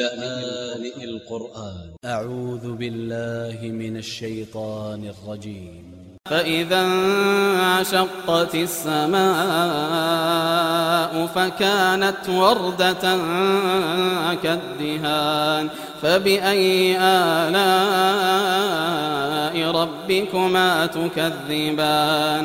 لآن القرآن. أ ع و ذ ب ا ل ل ه من ا ل ش ي ط ا ن ا ل ج ي م فإذا انشقت السماء فكانت وردة كالدهان فبأي آلاء ربكما تكذبان؟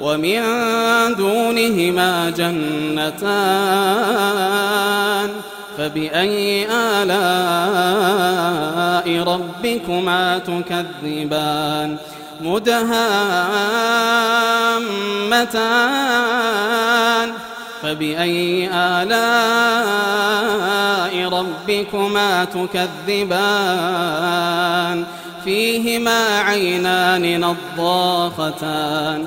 ومن دونهما جنتان فبأي آلاء ربكما تكذبان؟ مدهامتان. فبأي آلاء ربكما تكذبان؟ فيهما عينان نضاختان.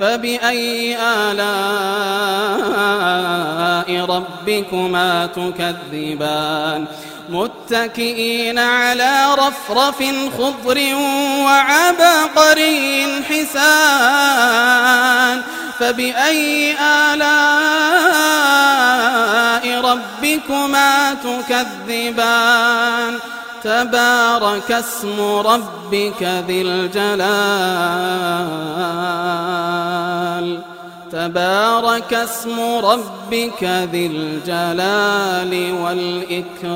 فبأي آلاء ربكما تكذبان؟ متكئين على رفرف خضر وعبقري حسان. فبأي آلاء ربكما تكذبان؟ تبارك اسم ربك ذي الجلال. تبارك اسم ربك ذي الجلال والإكرام.